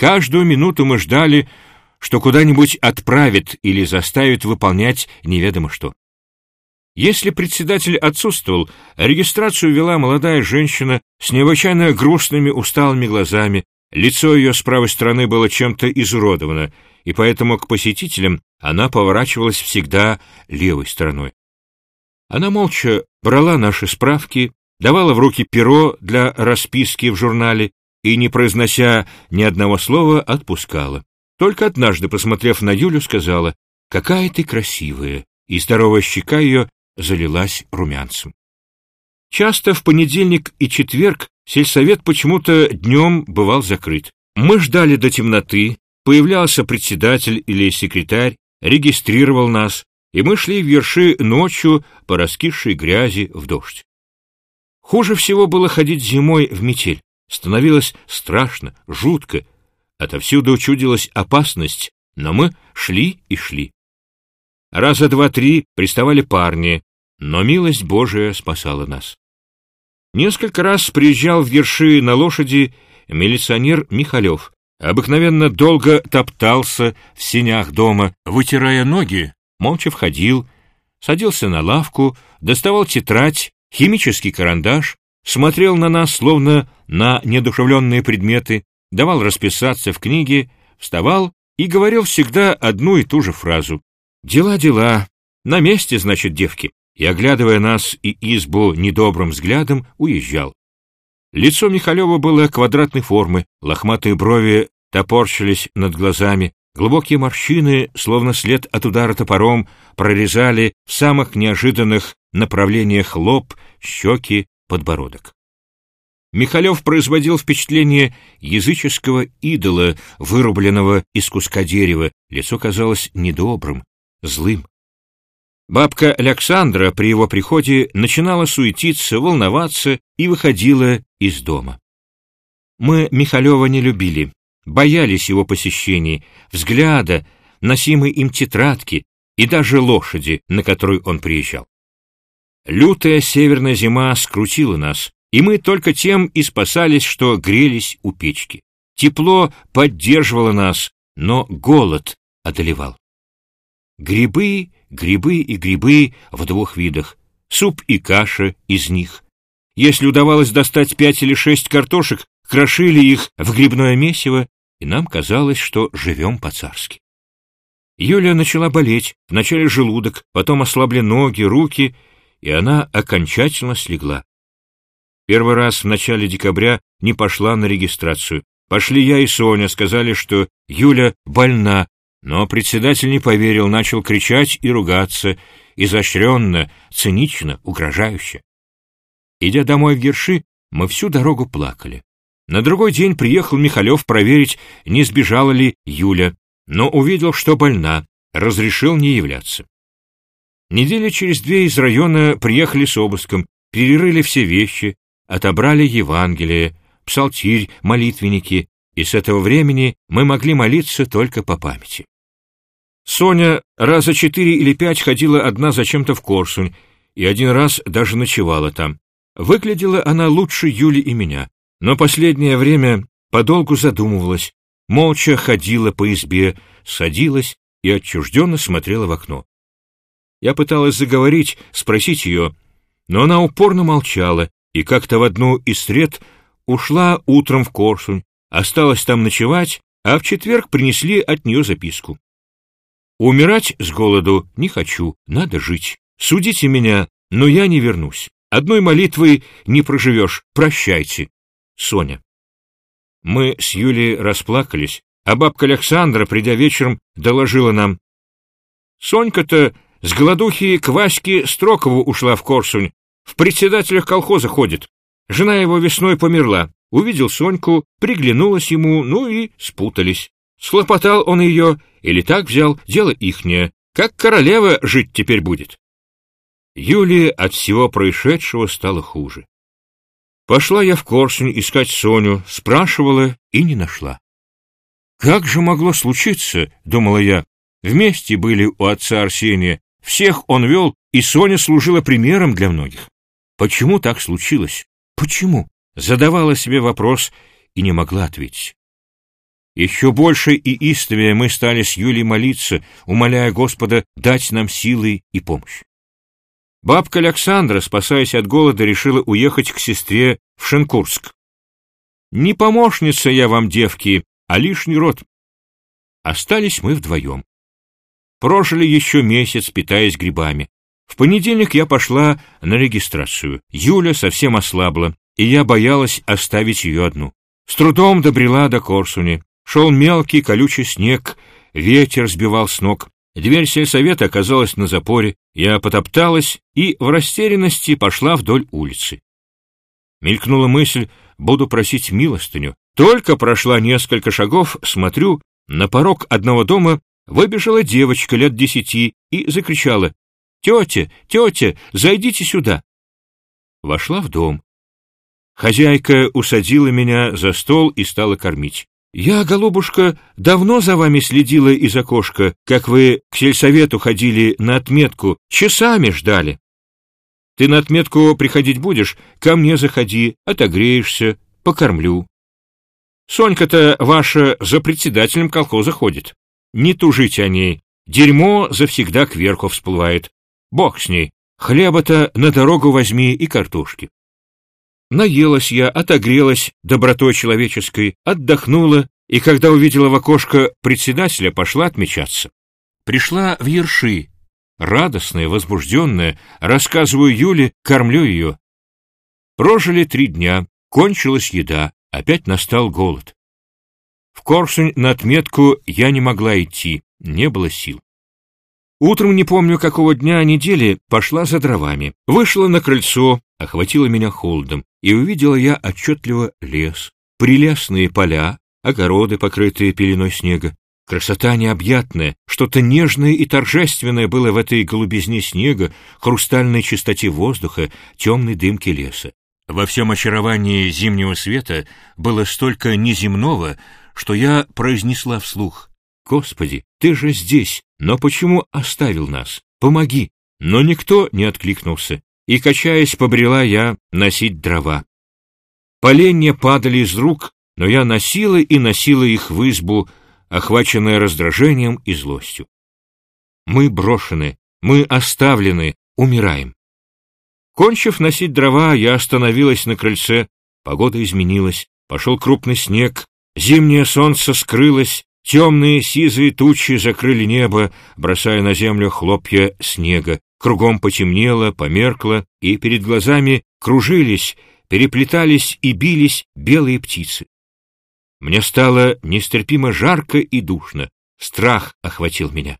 Каждую минуту мы ждали, что куда-нибудь отправит или заставит выполнять неведомо что. Если председатель отсутствовал, регистрацию вела молодая женщина с необычайно грустными усталыми глазами, лицо ее с правой стороны было чем-то изуродовано, и поэтому к посетителям она поворачивалась всегда левой стороной. Она молча брала наши справки, давала в руки перо для расписки в журнале и, не произнося ни одного слова, отпускала. Только однажды, посмотрев на Юлю, сказала, «Какая ты красивая!» и здоровая щека ее залилась румянцем. Часто в понедельник и четверг сельсовет почему-то днем бывал закрыт. Мы ждали до темноты, появлялся председатель или секретарь, регистрировал нас, и мы шли в верши ночью по раскисшей грязи в дождь. Хуже всего было ходить зимой в метель. Становилось страшно, жутко. Отовсюду чудилась опасность, но мы шли и шли. Раза два-три приставали парни, но милость Божия спасала нас. Несколько раз приезжал в Ерши на лошади милиционер Михалев. Обыкновенно долго топтался в сенях дома, вытирая ноги, молча входил, садился на лавку, доставал тетрадь, химический карандаш, смотрел на нас, словно на недушевленные предметы, давал расписаться в книге, вставал и говорил всегда одну и ту же фразу. Дела, дела. На месте, значит, девки. И, оглядывая нас и избу недобрым взглядом, уезжал. Лицо Михалева было квадратной формы, лохматые брови топорщились над глазами, глубокие морщины, словно след от удара топором, прорезали в самых неожиданных направлениях лоб, щеки, подбородок. Михалев производил впечатление языческого идола, вырубленного из куска дерева, лицо казалось недобрым, злым. Бабка Александра при его приходе начинала суетиться, волноваться и выходила из дома. Мы Михалева не любили, боялись его посещений, взгляда, носимой им тетрадки и даже лошади, на которой он приезжал. Лютая северная зима скрутила нас, и мы только тем и спасались, что грелись у печки. Тепло поддерживало нас, но голод одолевал. Грибы, грибы и грибы в двух видах, суп и каша из них. Если удавалось достать пять или шесть картошек, крошили их в грибное месиво, и нам казалось, что живем по-царски. Юлия начала болеть, вначале желудок, потом ослабли ноги, руки, и она окончательно слегла. Первый раз в начале декабря не пошла на регистрацию. Пошли я и Соня, сказали, что Юля больна, но председатель не поверил, начал кричать и ругаться, изощренно, цинично, угрожающе. Идя домой в Герши, мы всю дорогу плакали. На другой день приехал Михалев проверить, не сбежала ли Юля, но увидел, что больна, разрешил не являться. Недели через две из района приехали с обыском, перерыли все вещи, отобрали Евангелие, псалтирь, молитвенники, и с этого времени мы могли молиться только по памяти. Соня раза четыре или пять ходила одна зачем-то в Корсунь, и один раз даже ночевала там. Выглядела она лучше Юли и меня, но последнее время подолгу задумывалась, молча ходила по избе, садилась и отчужденно смотрела в окно. Я пыталась заговорить, спросить ее, но она упорно молчала и как-то в одну из сред ушла утром в Корсунь, осталась там ночевать, а в четверг принесли от нее записку. «Умирать с голоду не хочу, надо жить. Судите меня, но я не вернусь. Одной молитвой не проживешь, прощайте. Соня». Мы с Юлей расплакались, а бабка Александра, придя вечером, доложила нам. Сонька-то с голодухи к Ваське Строкову ушла в Корсунь, в председателях колхоза ходит. Жена его весной померла. Увидел Соньку, приглянулась ему, ну и спутались. Слопотал он ее, или так взял, дело ихнее. Как королева жить теперь будет? Юлии от всего происшедшего стало хуже. Пошла я в Корсунь искать Соню, спрашивала и не нашла. «Как же могло случиться?» — думала я. Вместе были у отца Арсения. Всех он вел, и Соня служила примером для многих. Почему так случилось? Почему? Задавала себе вопрос и не могла ответить. Еще больше и истовее мы стали с Юлей молиться, умоляя Господа дать нам силы и помощь. Бабка Александра, спасаясь от голода, решила уехать к сестре в Шенкурск. Не помощница я вам, девки, а лишний род. Остались мы вдвоем. Прожили еще месяц, питаясь грибами. В понедельник я пошла на регистрацию. Юля совсем ослабла, и я боялась оставить ее одну. С трудом добрела до Корсуни. Шел мелкий колючий снег, ветер сбивал с ног. Дверь сельсовета оказалась на запоре. Я потопталась и в растерянности пошла вдоль улицы. Мелькнула мысль, буду просить милостыню. Только прошла несколько шагов, смотрю, на порог одного дома выбежала девочка лет десяти и закричала «Тетя, тетя, зайдите сюда!» Вошла в дом. Хозяйка усадила меня за стол и стала кормить. «Я, голубушка, давно за вами следила из окошка, как вы к сельсовету ходили на отметку, часами ждали. Ты на отметку приходить будешь, ко мне заходи, отогреешься, покормлю. Сонька-то ваша за председателем колхоза ходит. Не тужите о ней, дерьмо завсегда кверху всплывает. Бог с ней, хлеба-то на дорогу возьми и картошки. Наелась я, отогрелась добротой человеческой, отдохнула, и когда увидела в окошко председателя, пошла отмечаться. Пришла в Ерши, радостная, возбужденная, рассказываю Юле, кормлю ее. Прожили три дня, кончилась еда, опять настал голод. В Корсунь на отметку я не могла идти, не было сил. Утром, не помню какого дня недели, пошла за дровами. Вышла на крыльцо, охватила меня холодом, и увидела я отчетливо лес, прелестные поля, огороды, покрытые пеленой снега. Красота необъятная, что-то нежное и торжественное было в этой голубизне снега, хрустальной чистоте воздуха, темной дымке леса. Во всем очаровании зимнего света было столько неземного, что я произнесла вслух. «Господи, ты же здесь, но почему оставил нас? Помоги!» Но никто не откликнулся, и, качаясь, побрела я носить дрова. Поленья падали из рук, но я носила и носила их в избу, охваченная раздражением и злостью. Мы брошены, мы оставлены, умираем. Кончив носить дрова, я остановилась на крыльце, погода изменилась, пошел крупный снег, зимнее солнце скрылось, Темные сизые тучи закрыли небо, бросая на землю хлопья снега. Кругом потемнело, померкло, и перед глазами кружились, переплетались и бились белые птицы. Мне стало нестерпимо жарко и душно. Страх охватил меня.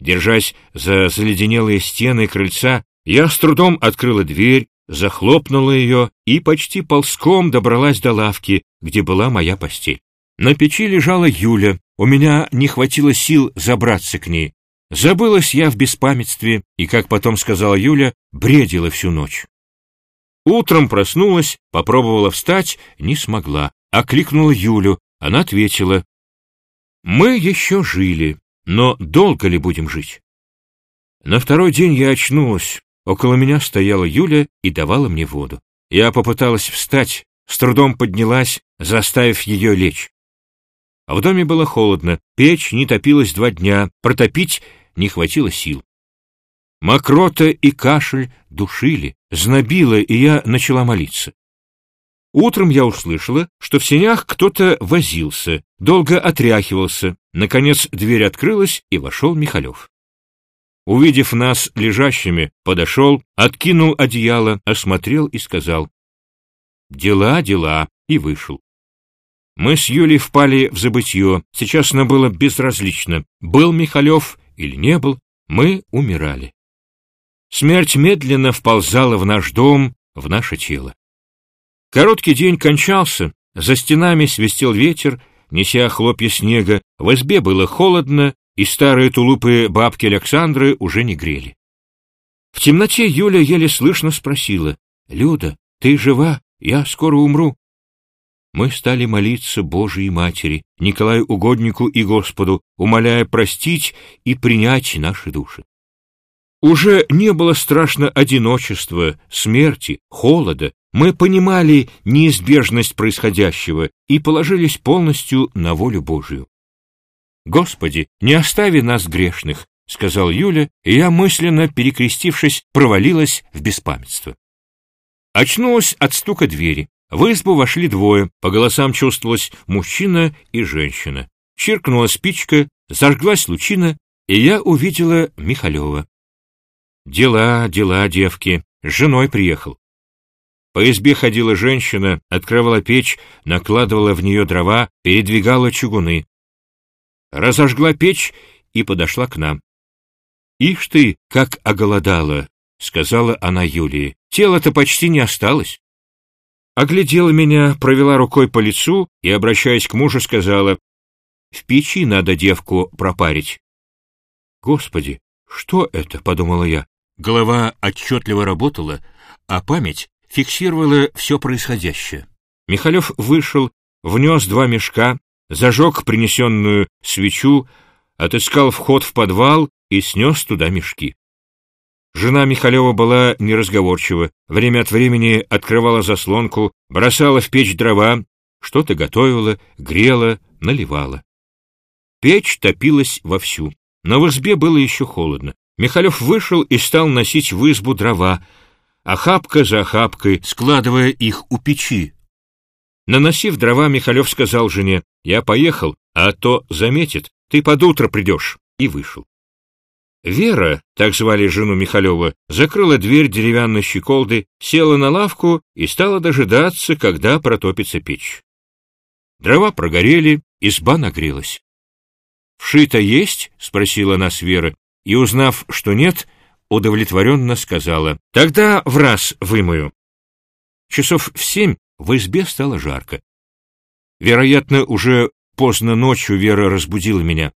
Держась за заледенелые стены крыльца, я с трудом открыла дверь, захлопнула ее и почти ползком добралась до лавки, где была моя постель. На печи лежала Юля, у меня не хватило сил забраться к ней. Забылась я в беспамятстве, и, как потом сказала Юля, бредила всю ночь. Утром проснулась, попробовала встать, не смогла. Окликнула Юлю, она ответила. «Мы еще жили, но долго ли будем жить?» На второй день я очнулась. Около меня стояла Юля и давала мне воду. Я попыталась встать, с трудом поднялась, заставив ее лечь. А в доме было холодно, печь не топилась два дня, протопить не хватило сил. Мокрота и кашель душили, знобило, и я начала молиться. Утром я услышала, что в сенях кто-то возился, долго отряхивался. Наконец дверь открылась, и вошел Михалев. Увидев нас лежащими, подошел, откинул одеяло, осмотрел и сказал «Дела, дела», и вышел. Мы с Юлей впали в забытье, сейчас нам было безразлично, был Михалев или не был, мы умирали. Смерть медленно вползала в наш дом, в наше тело. Короткий день кончался, за стенами свистел ветер, неся хлопья снега, в избе было холодно, и старые тулупы бабки Александры уже не грели. В темноте Юля еле слышно спросила, «Люда, ты жива? Я скоро умру» мы стали молиться Божией Матери, Николаю Угоднику и Господу, умоляя простить и принять наши души. Уже не было страшно одиночества, смерти, холода, Мы понимали неизбежность происходящего и положились полностью на волю Божию. «Господи, не остави нас грешных», — сказал Юля, и я, мысленно перекрестившись, провалилась в беспамятство. Очнулась от стука двери. В избу вошли двое, по голосам чувствовалось мужчина и женщина. Чиркнула спичка, зажглась лучина, и я увидела Михалева. Дела, дела, девки, с женой приехал. По избе ходила женщина, открывала печь, накладывала в нее дрова, передвигала чугуны. Разожгла печь и подошла к нам. «Ишь ты, как оголодала!» — сказала она Юлии. «Тела-то почти не осталось». Оглядела меня, провела рукой по лицу и, обращаясь к мужу, сказала, «В печи надо девку пропарить». «Господи, что это?» — подумала я. Голова отчетливо работала, а память фиксировала все происходящее. Михалев вышел, внес два мешка, зажег принесенную свечу, отыскал вход в подвал и снес туда мешки. Жена Михалева была неразговорчива, время от времени открывала заслонку, бросала в печь дрова, что-то готовила, грела, наливала. Печь топилась вовсю, но в избе было еще холодно. Михалев вышел и стал носить в избу дрова, охапка за охапкой, складывая их у печи. Наносив дрова, Михалев сказал жене, «Я поехал, а то заметит, ты под утро придешь», и вышел. Вера, так звали жену Михалева, закрыла дверь деревянной щеколды, села на лавку и стала дожидаться, когда протопится печь. Дрова прогорели, изба нагрелась. «Вшито есть?» — спросила нас Вера, и, узнав, что нет, удовлетворенно сказала, «Тогда в раз вымою». Часов в семь в избе стало жарко. Вероятно, уже поздно ночью Вера разбудила меня.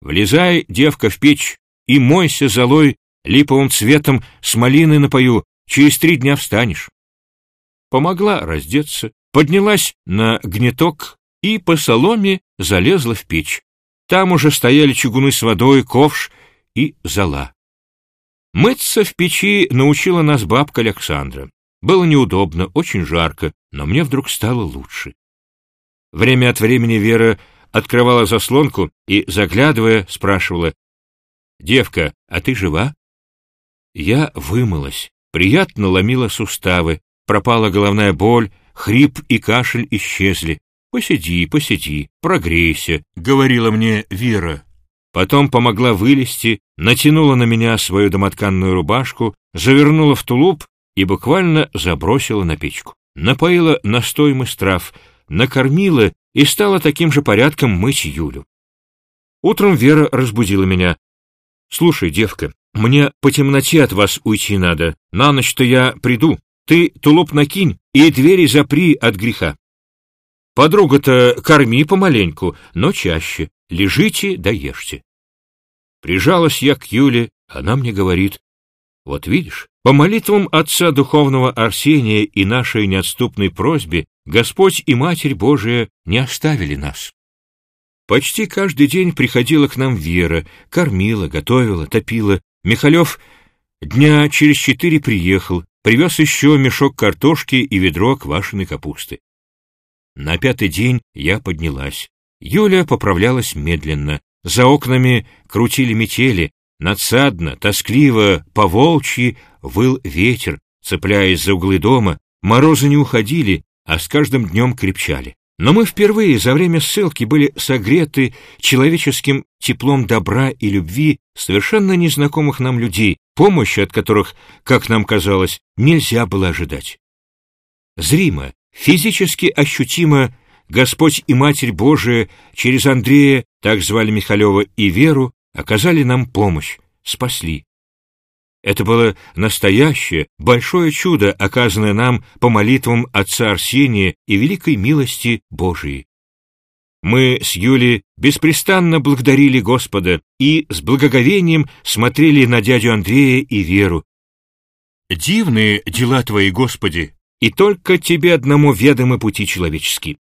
«Влезай, девка, в печь и мойся золой липовым цветом с малины напою, через три дня встанешь». Помогла раздеться, поднялась на гнеток и по соломе залезла в печь. Там уже стояли чугуны с водой, ковш и зола. Мыться в печи научила нас бабка Александра. Было неудобно, очень жарко, но мне вдруг стало лучше. Время от времени Вера открывала заслонку и, заглядывая, спрашивала, «Девка, а ты жива?» Я вымылась, приятно ломила суставы, пропала головная боль, хрип и кашель исчезли. «Посиди, посиди, прогрейся», — говорила мне Вера. Потом помогла вылезти, натянула на меня свою домотканную рубашку, завернула в тулуп и буквально забросила на печку. Напоила настоем из трав, накормила и стала таким же порядком мыть Юлю. Утром Вера разбудила меня. «Слушай, девка, мне по темноте от вас уйти надо. На ночь-то я приду. Ты тулуп накинь и двери запри от греха. Подруга-то корми помаленьку, но чаще. Лежите да ешьте. Прижалась я к Юле, она мне говорит, вот видишь, по молитвам отца духовного Арсения и нашей неотступной просьбе Господь и Матерь Божия не оставили нас. Почти каждый день приходила к нам Вера, кормила, готовила, топила. Михалев дня через четыре приехал, привез еще мешок картошки и ведро квашеной капусты. На пятый день я поднялась. Юля поправлялась медленно. За окнами крутили метели. Надсадно, тоскливо, по-волчьи выл ветер, цепляясь за углы дома. Морозы не уходили, а с каждым днем крепчали. Но мы впервые за время ссылки были согреты человеческим теплом добра и любви совершенно незнакомых нам людей, помощи от которых, как нам казалось, нельзя было ожидать. Зримо, физически ощутимо Господь и Матерь Божия через Андрея, так звали Михалева, и Веру, оказали нам помощь, спасли. Это было настоящее, большое чудо, оказанное нам по молитвам отца Арсения и великой милости Божией. Мы с Юлей беспрестанно благодарили Господа и с благоговением смотрели на дядю Андрея и Веру. «Дивные дела Твои, Господи, и только Тебе одному ведомы пути человеческие.